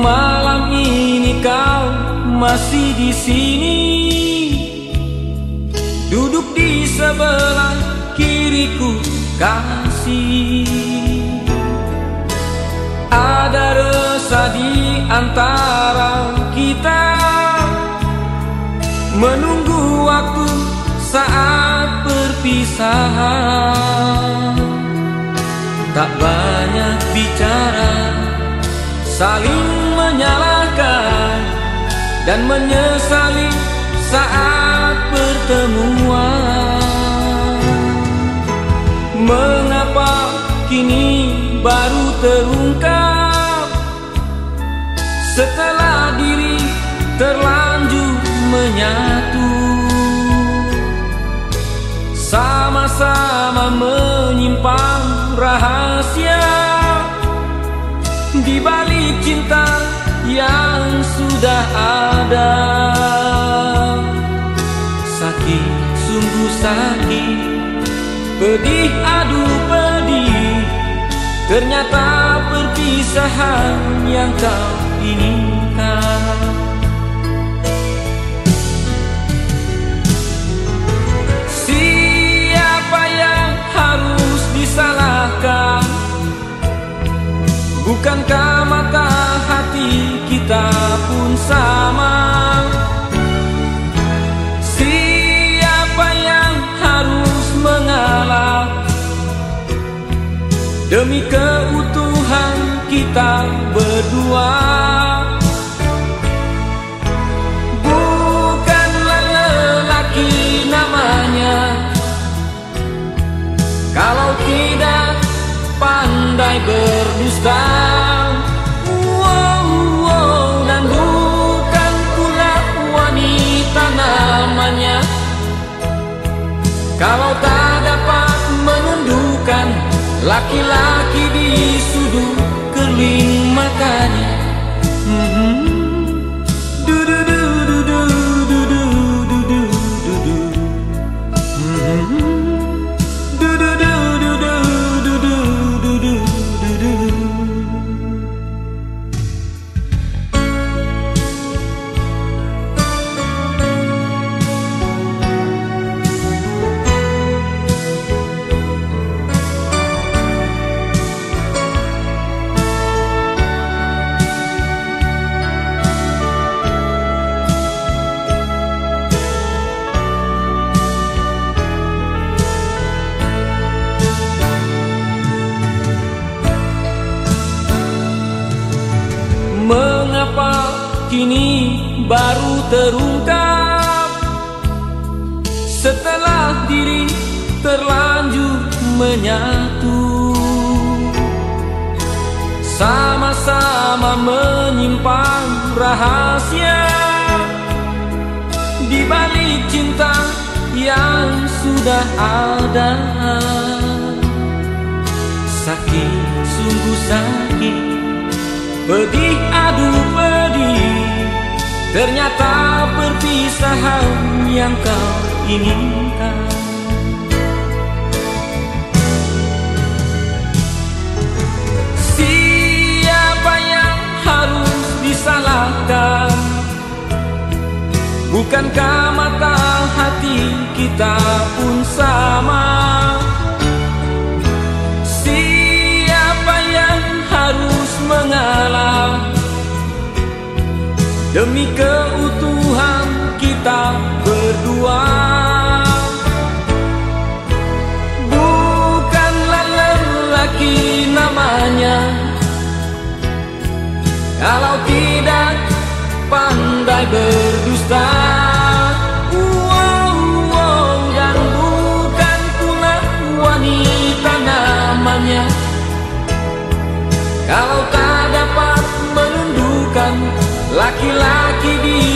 Malam ini kau masih di sini. Duduk di sebelah kiriku kasih. Ada resah di antara kita. Menunggu waktu saat perpisahan Tak banyak bicara Saling menyalahkan Dan menyesali saat pertemuan. Mengapa kini baru terungkap? Setelah diri terlanjur menyatu ada. Sakit, sungguh sakit. Pedih, aduh pedih. Ternyata perpisahan yang kau inginkan. Siapa yang harus disalahkan? Bukankah Demi keutuhan kita berdua. Bukanlah lelaki namanya. Kalau tidak pandai berdusta. Dan bukan pula wanita namanya. Kalau tak Lucky que Mengapa kini baru terungkap? Setelah diri terlanjur menyatu Sama-sama menyimpan rahasia Di balik cinta yang sudah ada. Sakit, sungguh sakit Pedih aduh pedih Ternyata perpisahan yang kau inginkan. Siapa yang harus disalahkan? Bukankah mata hati kita pun sama Demi keutuhan kita berdua. Bukanlah lelaki namanya. Kalau tidak baby.